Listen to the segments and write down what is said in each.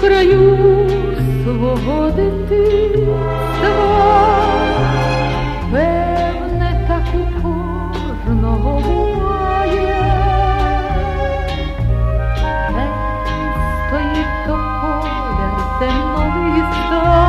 краю свого дитинства, певне, так у кожного буває, Десь стоїть то поля темновиста, серце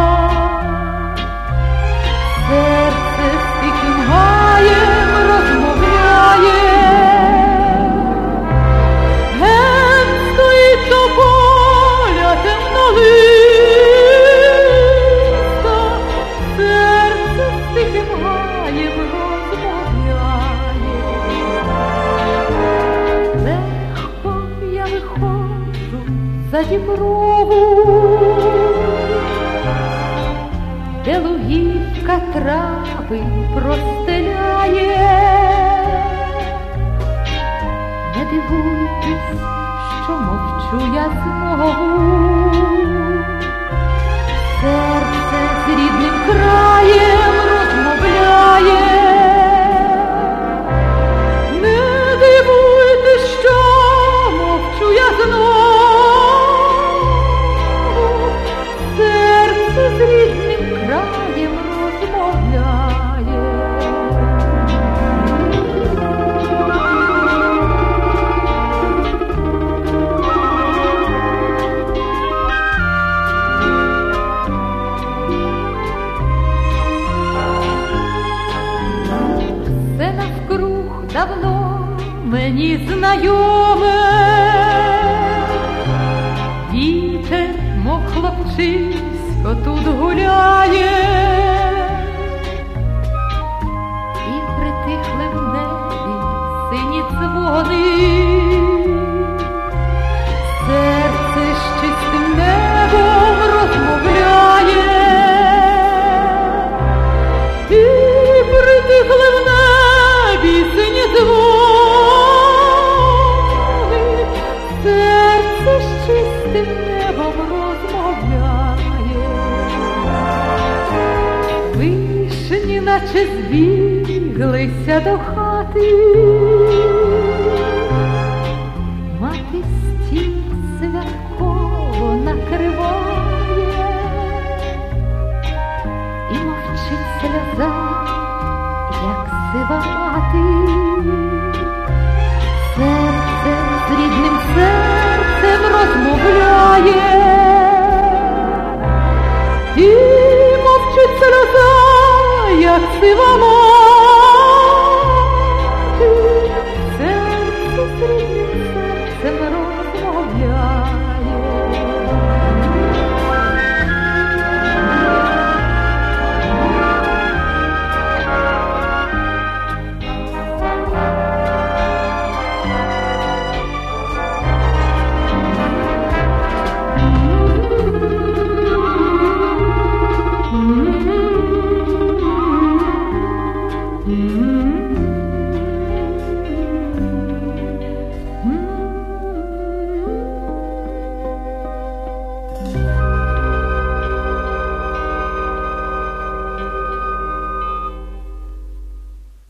за діброву, де лугівка трави простеляє. Не дивуйтесь, що мовчу я знову, давно мені знайоме, вітер, мов хлопчисько тут гуляє, наче збіглися до хати, мати стіл святково накриває і мовчить сльоза, як сива мати, серце з рідним серцем розмовляє. máximo amor.